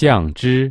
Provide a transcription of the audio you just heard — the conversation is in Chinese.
酱汁